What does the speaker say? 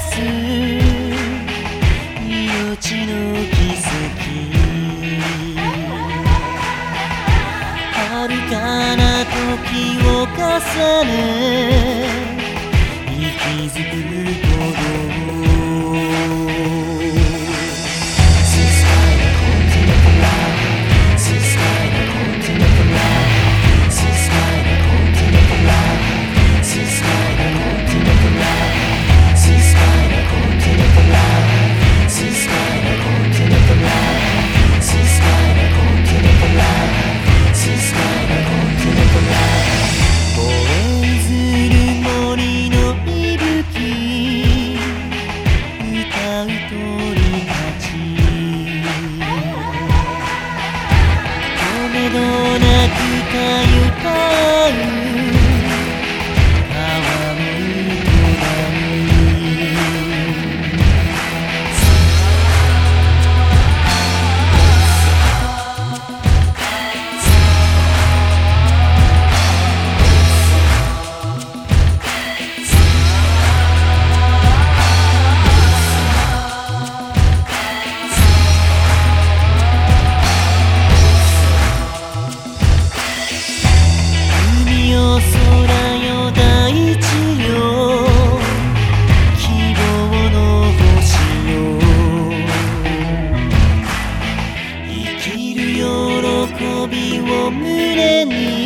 す。命の奇跡。遥かな時を重ね息づく鼓動胸に